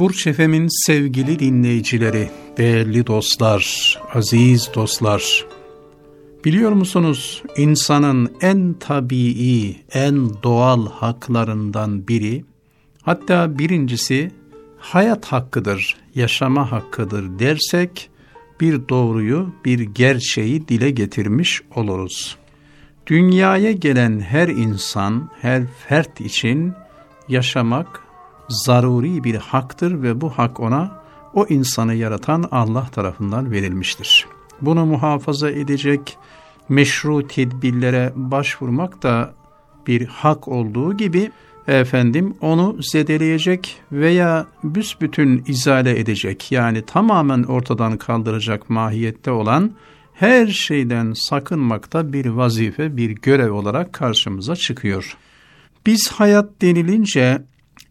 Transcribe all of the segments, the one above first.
Burç Efem'in sevgili dinleyicileri, değerli dostlar, aziz dostlar, biliyor musunuz insanın en tabii, en doğal haklarından biri, hatta birincisi hayat hakkıdır, yaşama hakkıdır dersek, bir doğruyu, bir gerçeği dile getirmiş oluruz. Dünyaya gelen her insan, her fert için yaşamak zaruri bir haktır ve bu hak ona o insanı yaratan Allah tarafından verilmiştir. Bunu muhafaza edecek meşru tedbirlere başvurmak da bir hak olduğu gibi efendim onu zedeleyecek veya büsbütün izale edecek yani tamamen ortadan kaldıracak mahiyette olan her şeyden sakınmakta bir vazife, bir görev olarak karşımıza çıkıyor. Biz hayat denilince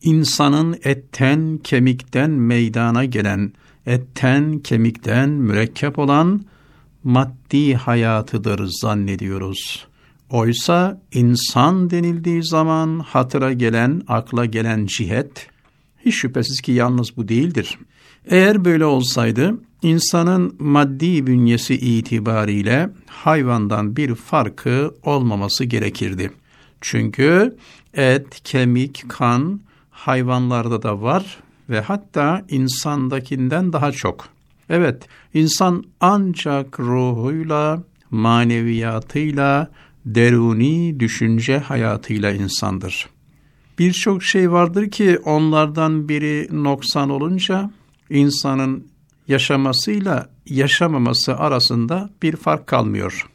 insanın etten, kemikten meydana gelen, etten, kemikten mürekkep olan maddi hayatıdır zannediyoruz. Oysa insan denildiği zaman hatıra gelen, akla gelen cihet, hiç şüphesiz ki yalnız bu değildir. Eğer böyle olsaydı, insanın maddi bünyesi itibariyle hayvandan bir farkı olmaması gerekirdi. Çünkü et, kemik, kan hayvanlarda da var ve hatta insandakinden daha çok. Evet, insan ancak ruhuyla, maneviyatıyla, deruni düşünce hayatıyla insandır. Birçok şey vardır ki onlardan biri noksan olunca insanın yaşamasıyla yaşamaması arasında bir fark kalmıyor.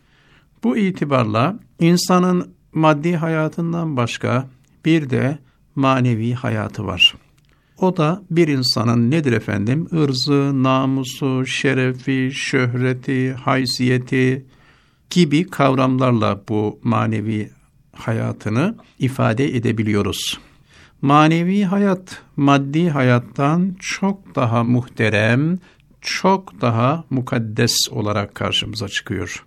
Bu itibarla insanın maddi hayatından başka bir de manevi hayatı var. O da bir insanın nedir efendim? Irzı, namusu, şerefi, şöhreti, haysiyeti gibi kavramlarla bu manevi hayatını ifade edebiliyoruz. Manevi hayat maddi hayattan çok daha muhterem, çok daha mukaddes olarak karşımıza çıkıyor.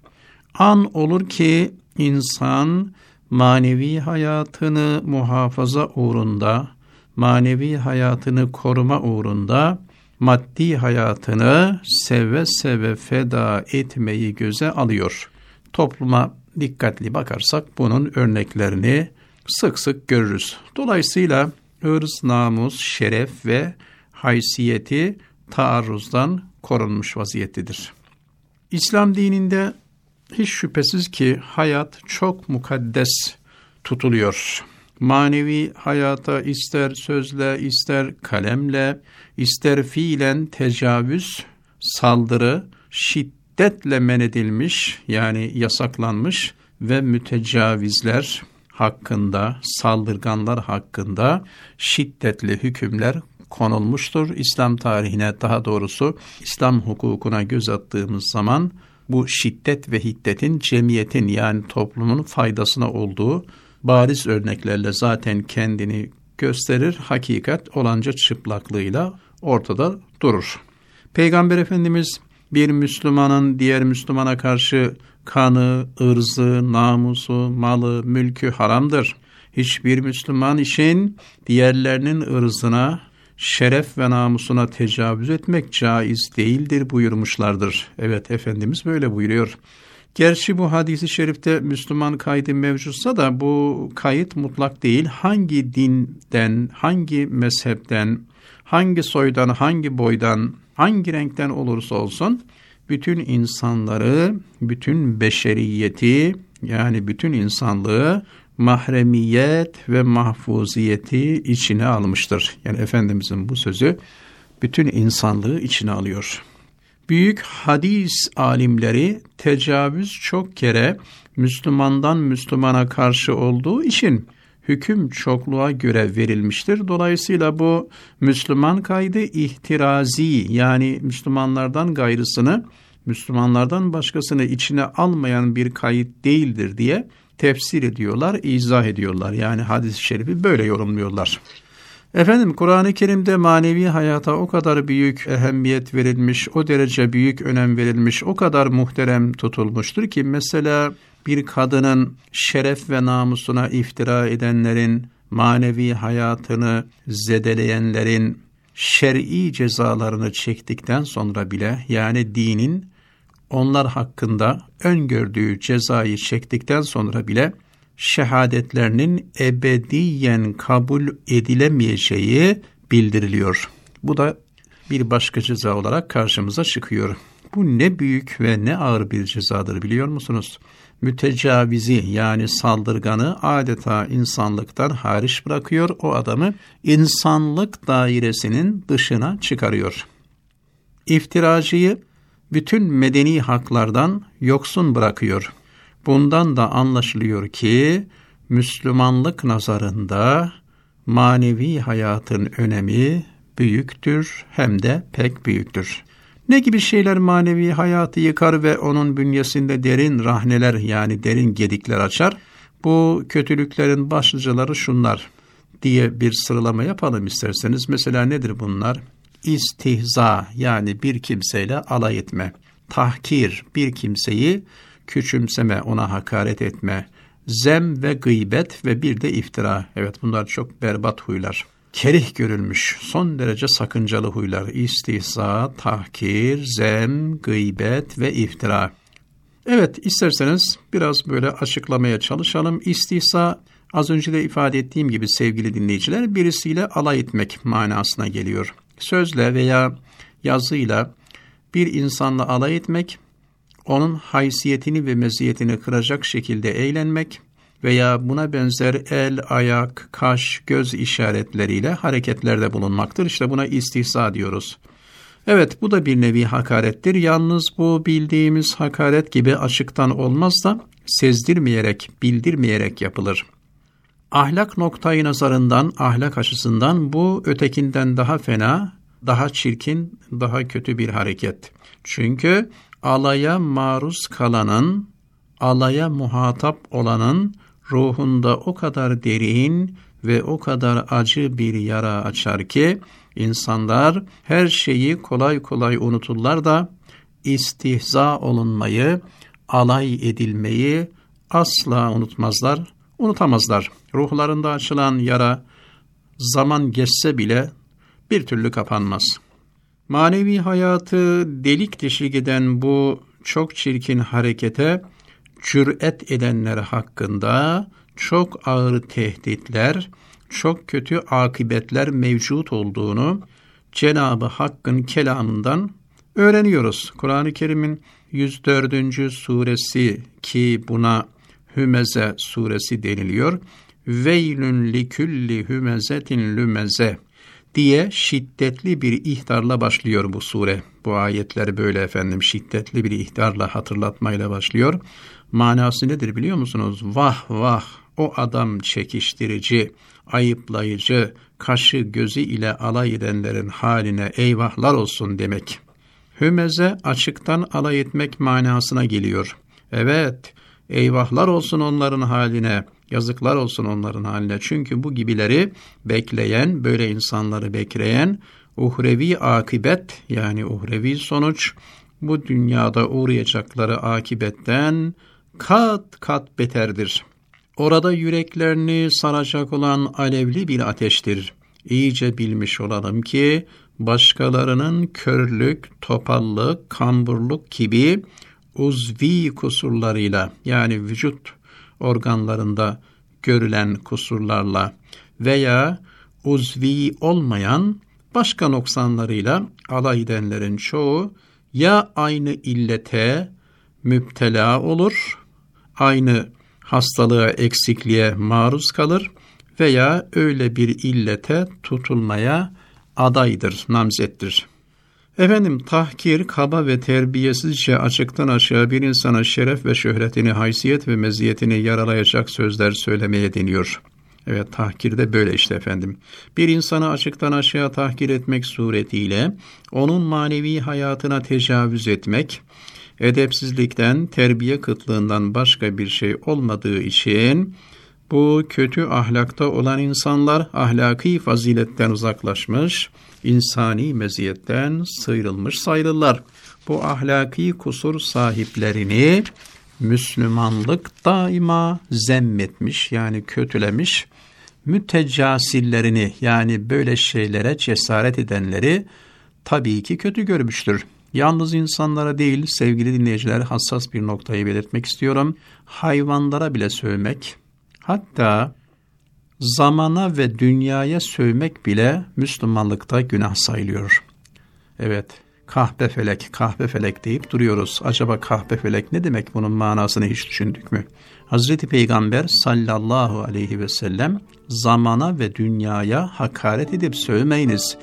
An olur ki insan manevi hayatını muhafaza uğrunda, manevi hayatını koruma uğrunda maddi hayatını seve seve feda etmeyi göze alıyor. Topluma dikkatli bakarsak bunun örneklerini sık sık görürüz. Dolayısıyla ırz, namus, şeref ve haysiyeti taarruzdan korunmuş vaziyettedir. İslam dininde hiç şüphesiz ki hayat çok mukaddes tutuluyor. Manevi hayata ister sözle, ister kalemle, ister fiilen tecavüz, saldırı, şiddetle men edilmiş yani yasaklanmış ve mütecavizler hakkında, saldırganlar hakkında şiddetli hükümler konulmuştur. İslam tarihine daha doğrusu İslam hukukuna göz attığımız zaman bu şiddet ve hiddetin cemiyetin yani toplumun faydasına olduğu bariz örneklerle zaten kendini gösterir, hakikat olanca çıplaklığıyla ortada durur. Peygamber Efendimiz bir Müslümanın diğer Müslümana karşı kanı, ırzı, namusu, malı, mülkü haramdır. Hiçbir Müslüman için diğerlerinin ırzına, şeref ve namusuna tecavüz etmek caiz değildir buyurmuşlardır. Evet Efendimiz böyle buyuruyor. Gerçi bu hadisi şerifte Müslüman kaydı mevcutsa da bu kayıt mutlak değil. Hangi dinden, hangi mezhepten, hangi soydan, hangi boydan, hangi renkten olursa olsun bütün insanları, bütün beşeriyeti yani bütün insanlığı mahremiyet ve mahfuziyeti içine almıştır. Yani Efendimizin bu sözü bütün insanlığı içine alıyor. Büyük hadis alimleri tecavüz çok kere Müslümandan Müslümana karşı olduğu için hüküm çokluğa göre verilmiştir. Dolayısıyla bu Müslüman kaydı ihtirazi yani Müslümanlardan gayrısını Müslümanlardan başkasını içine almayan bir kayıt değildir diye tefsir ediyorlar, izah ediyorlar. Yani hadis-i şerifi böyle yorumluyorlar. Efendim Kur'an-ı Kerim'de manevi hayata o kadar büyük ehemmiyet verilmiş, o derece büyük önem verilmiş, o kadar muhterem tutulmuştur ki mesela bir kadının şeref ve namusuna iftira edenlerin, manevi hayatını zedeleyenlerin, şer'i cezalarını çektikten sonra bile yani dinin onlar hakkında öngördüğü cezayı çektikten sonra bile şehadetlerinin ebediyen kabul edilemeyeceği bildiriliyor. Bu da bir başka ceza olarak karşımıza çıkıyor. Bu ne büyük ve ne ağır bir cezadır biliyor musunuz? Mütecavizi yani saldırganı adeta insanlıktan hariç bırakıyor. O adamı insanlık dairesinin dışına çıkarıyor. İftiracıyı bütün medeni haklardan yoksun bırakıyor. Bundan da anlaşılıyor ki Müslümanlık nazarında manevi hayatın önemi büyüktür hem de pek büyüktür. Ne gibi şeyler manevi hayatı yıkar ve onun bünyesinde derin rahneler yani derin gedikler açar? Bu kötülüklerin başlıcaları şunlar diye bir sıralama yapalım isterseniz. Mesela nedir bunlar? İstihza yani bir kimseyle alay etme. Tahkir bir kimseyi küçümseme, ona hakaret etme. Zem ve gıybet ve bir de iftira. Evet bunlar çok berbat huylar kerih görülmüş son derece sakıncalı huylar istihza, tahkir, zem, gıybet ve iftira. Evet isterseniz biraz böyle açıklamaya çalışalım. İstihza az önce de ifade ettiğim gibi sevgili dinleyiciler birisiyle alay etmek manasına geliyor. Sözle veya yazıyla bir insanla alay etmek, onun haysiyetini ve meziyetini kıracak şekilde eğlenmek, veya buna benzer el, ayak, kaş, göz işaretleriyle hareketlerde bulunmaktır. İşte buna istihza diyoruz. Evet bu da bir nevi hakarettir. Yalnız bu bildiğimiz hakaret gibi açıktan olmaz da sezdirmeyerek, bildirmeyerek yapılır. Ahlak noktayı nazarından, ahlak açısından bu ötekinden daha fena, daha çirkin, daha kötü bir hareket. Çünkü alaya maruz kalanın, alaya muhatap olanın ruhunda o kadar derin ve o kadar acı bir yara açar ki insanlar her şeyi kolay kolay unuturlar da istihza olunmayı, alay edilmeyi asla unutmazlar, unutamazlar. Ruhlarında açılan yara zaman geçse bile bir türlü kapanmaz. Manevi hayatı delik deşik eden bu çok çirkin harekete cüret edenler hakkında çok ağır tehditler, çok kötü akıbetler mevcut olduğunu Cenabı Hakk'ın kelamından öğreniyoruz. Kur'an-ı Kerim'in 104. suresi ki buna Hümeze suresi deniliyor. Veylün likülli hümezetin lümeze diye şiddetli bir ihtarla başlıyor bu sure. Bu ayetler böyle efendim şiddetli bir ihtarla hatırlatmayla başlıyor. Manası nedir biliyor musunuz? Vah vah o adam çekiştirici, ayıplayıcı, kaşı gözü ile alay edenlerin haline eyvahlar olsun demek. Hümeze açıktan alay etmek manasına geliyor. Evet, eyvahlar olsun onların haline, yazıklar olsun onların haline. Çünkü bu gibileri bekleyen, böyle insanları bekleyen uhrevi akibet yani uhrevi sonuç bu dünyada uğrayacakları akibetten kat kat beterdir. Orada yüreklerini saracak olan alevli bir ateştir. İyice bilmiş olalım ki başkalarının körlük, topallık, kamburluk gibi uzvi kusurlarıyla yani vücut organlarında görülen kusurlarla veya uzvi olmayan başka noksanlarıyla alay edenlerin çoğu ya aynı illete müptela olur aynı hastalığa, eksikliğe maruz kalır veya öyle bir illete tutulmaya adaydır, namzettir. Efendim tahkir, kaba ve terbiyesizce açıktan aşağı bir insana şeref ve şöhretini, haysiyet ve meziyetini yaralayacak sözler söylemeye deniyor. Evet tahkir de böyle işte efendim. Bir insanı açıktan aşağı tahkir etmek suretiyle onun manevi hayatına tecavüz etmek, edepsizlikten, terbiye kıtlığından başka bir şey olmadığı için bu kötü ahlakta olan insanlar ahlaki faziletten uzaklaşmış, insani meziyetten sıyrılmış sayılırlar. Bu ahlaki kusur sahiplerini Müslümanlık daima zemmetmiş yani kötülemiş mütecasillerini yani böyle şeylere cesaret edenleri tabii ki kötü görmüştür. Yalnız insanlara değil sevgili dinleyiciler hassas bir noktayı belirtmek istiyorum. Hayvanlara bile sövmek, hatta zamana ve dünyaya sövmek bile Müslümanlıkta günah sayılıyor. Evet, kahpe felek, kahpe felek deyip duruyoruz. Acaba kahpe felek ne demek bunun manasını hiç düşündük mü? Hazreti Peygamber sallallahu aleyhi ve sellem zamana ve dünyaya hakaret edip sövmeyiniz.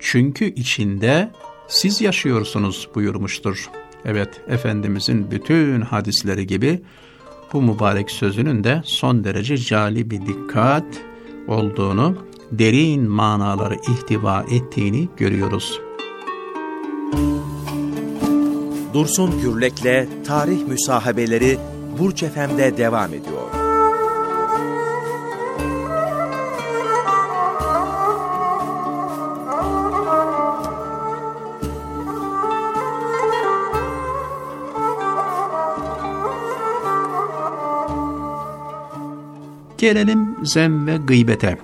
Çünkü içinde siz yaşıyorsunuz buyurmuştur. Evet, Efendimizin bütün hadisleri gibi bu mübarek sözünün de son derece cali bir dikkat olduğunu, derin manaları ihtiva ettiğini görüyoruz. Dursun Gürlek'le Tarih Müsahabeleri Burç Efem'de devam ediyor. Gelelim zem ve gıybete.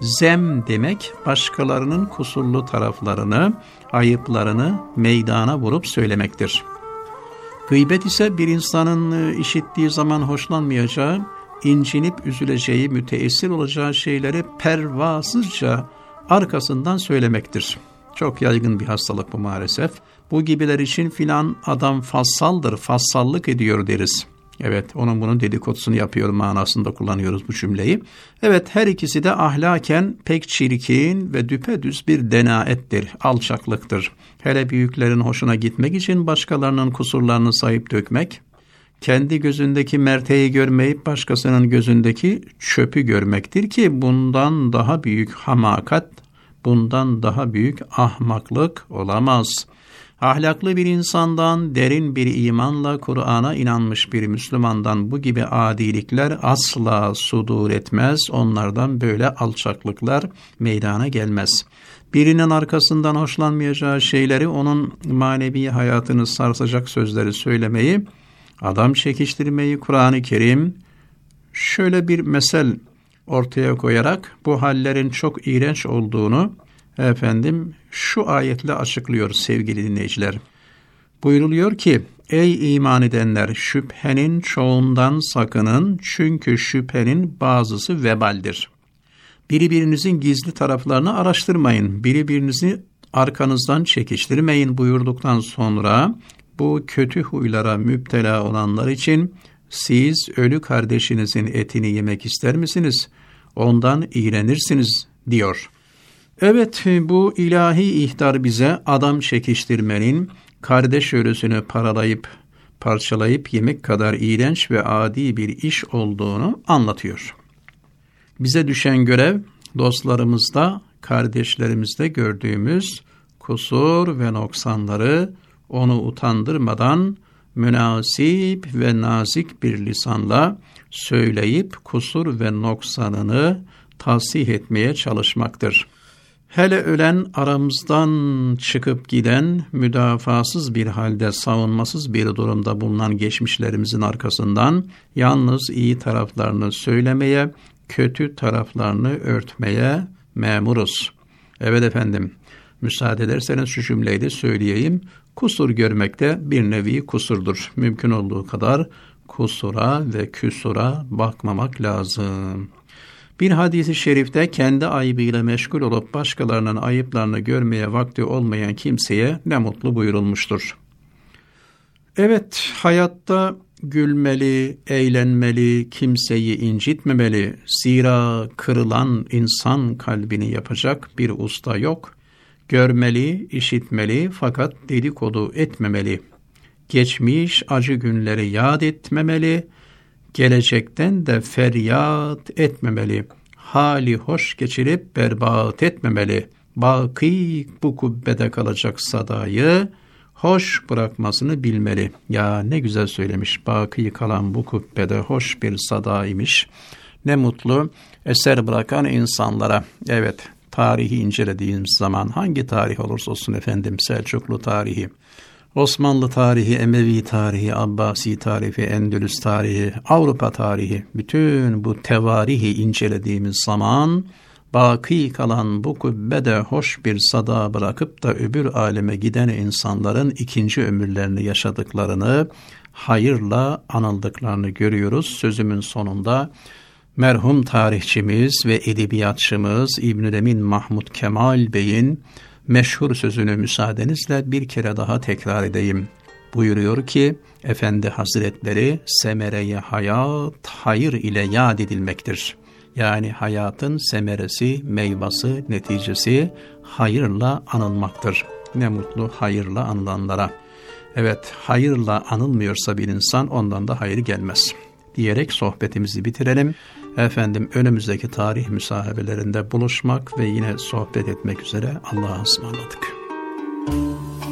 Zem demek başkalarının kusurlu taraflarını, ayıplarını meydana vurup söylemektir. Gıybet ise bir insanın e, işittiği zaman hoşlanmayacağı, incinip üzüleceği, müteessir olacağı şeyleri pervasızca arkasından söylemektir. Çok yaygın bir hastalık bu maalesef. Bu gibiler için filan adam fassaldır, fassallık ediyor deriz. Evet onun bunun dedikodusunu yapıyor manasında kullanıyoruz bu cümleyi. Evet her ikisi de ahlaken pek çirkin ve düpedüz bir denaettir, alçaklıktır. Hele büyüklerin hoşuna gitmek için başkalarının kusurlarını sayıp dökmek, kendi gözündeki merteği görmeyip başkasının gözündeki çöpü görmektir ki bundan daha büyük hamakat, bundan daha büyük ahmaklık olamaz.'' Ahlaklı bir insandan, derin bir imanla Kur'an'a inanmış bir Müslümandan bu gibi adilikler asla sudur etmez, onlardan böyle alçaklıklar meydana gelmez. Birinin arkasından hoşlanmayacağı şeyleri onun manevi hayatını sarsacak sözleri söylemeyi, adam çekiştirmeyi Kur'an-ı Kerim şöyle bir mesel ortaya koyarak bu hallerin çok iğrenç olduğunu efendim şu ayetle açıklıyor sevgili dinleyiciler. Buyruluyor ki ey iman edenler şüphenin çoğundan sakının çünkü şüphenin bazısı vebaldir. Birbirinizin gizli taraflarını araştırmayın. Birbirinizi arkanızdan çekiştirmeyin buyurduktan sonra bu kötü huylara müptela olanlar için siz ölü kardeşinizin etini yemek ister misiniz? Ondan iğrenirsiniz diyor. Evet bu ilahi ihtar bize adam çekiştirmenin kardeş ölüsünü paralayıp parçalayıp yemek kadar iğrenç ve adi bir iş olduğunu anlatıyor. Bize düşen görev dostlarımızda, kardeşlerimizde gördüğümüz kusur ve noksanları onu utandırmadan münasip ve nazik bir lisanla söyleyip kusur ve noksanını tasih etmeye çalışmaktır. Hele ölen aramızdan çıkıp giden, müdafasız bir halde savunmasız bir durumda bulunan geçmişlerimizin arkasından yalnız iyi taraflarını söylemeye, kötü taraflarını örtmeye memuruz. Evet efendim, müsaade ederseniz şu cümleyi de söyleyeyim. Kusur görmek de bir nevi kusurdur. Mümkün olduğu kadar kusura ve küsura bakmamak lazım. Bir hadisi şerifte kendi ayıbıyla meşgul olup başkalarının ayıplarını görmeye vakti olmayan kimseye ne mutlu buyurulmuştur. Evet, hayatta gülmeli, eğlenmeli, kimseyi incitmemeli. Zira kırılan insan kalbini yapacak bir usta yok. Görmeli, işitmeli fakat dedikodu etmemeli. Geçmiş acı günleri yad etmemeli.'' Gelecekten de feryat etmemeli. Hali hoş geçirip berbat etmemeli. Baki bu kubbede kalacak sadayı hoş bırakmasını bilmeli. Ya ne güzel söylemiş. Baki kalan bu kubbede hoş bir sadaymış. Ne mutlu eser bırakan insanlara. Evet tarihi incelediğimiz zaman hangi tarih olursa olsun efendim Selçuklu tarihi Osmanlı tarihi, Emevi tarihi, Abbasi tarihi, Endülüs tarihi, Avrupa tarihi, bütün bu tevarihi incelediğimiz zaman baki kalan bu kubbede hoş bir sada bırakıp da öbür aleme giden insanların ikinci ömürlerini yaşadıklarını, hayırla anıldıklarını görüyoruz. Sözümün sonunda merhum tarihçimiz ve edebiyatçımız İbn-i Emin Mahmud Kemal Bey'in meşhur sözünü müsaadenizle bir kere daha tekrar edeyim. Buyuruyor ki, Efendi Hazretleri semereye hayat hayır ile yad edilmektir. Yani hayatın semeresi, meyvası, neticesi hayırla anılmaktır. Ne mutlu hayırla anılanlara. Evet, hayırla anılmıyorsa bir insan ondan da hayır gelmez. Diyerek sohbetimizi bitirelim. Efendim önümüzdeki tarih müsahabelerinde buluşmak ve yine sohbet etmek üzere Allah'a ısmarladık. Müzik